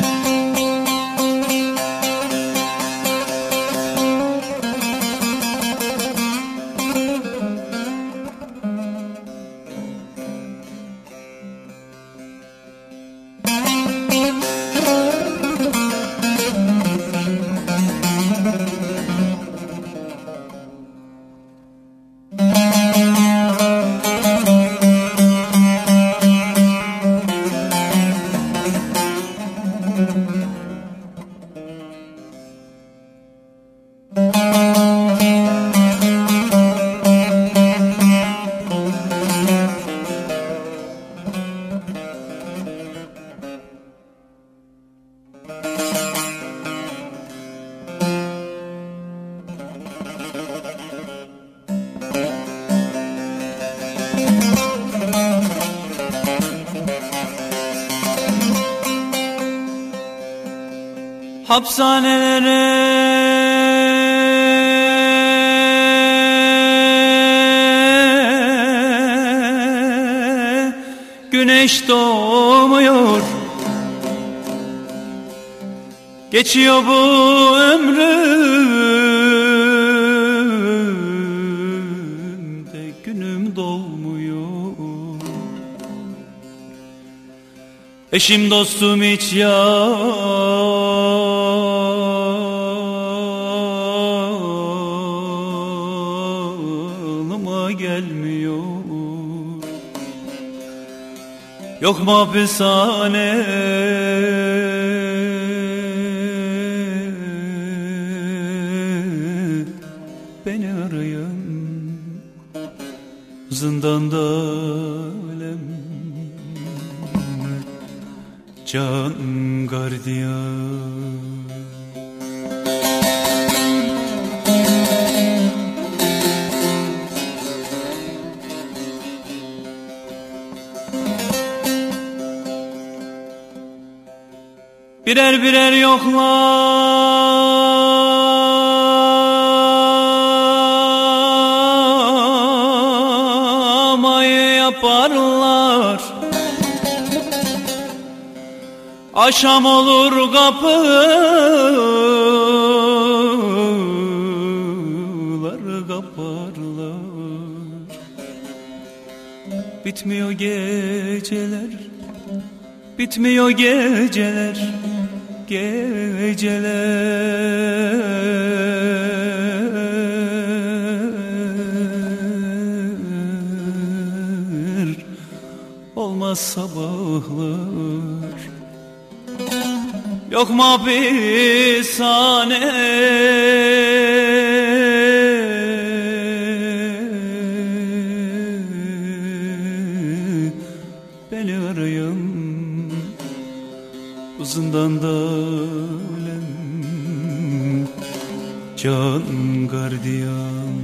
Bye. Hapishanelere güneş doğmuyor. Geçiyor bu ömrüm. De günüm dolmuyor. Eşim dostum hiç ya gelmiyor. Yok mu hapishane? Beni arayın Zindanda ölem Can gardiyan Birer birer yoklamayı yaparlar. Aşam olur kapılar kaparlar. Bitmiyor geceler Bitmiyor geceler geceler Olmaz sabahlar Yok mu hapishane? Beni ölem Can gardiyan.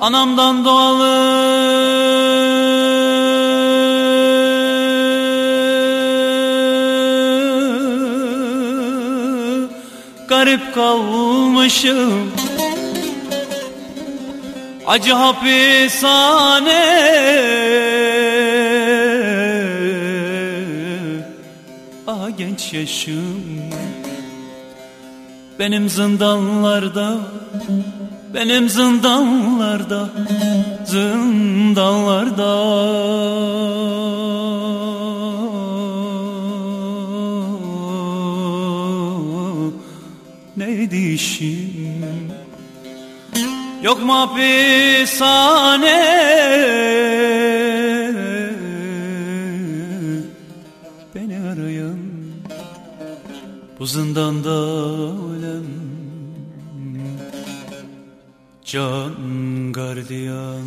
Anamdan doğalı garip kalmışım. Acı hapishane. Ah genç yaşım. Benim zindanlarda Benim zindanlarda Zindanlarda neydi işim Yok mu hapishane? Beni arayan Bu zindanda ölen Can gardiyan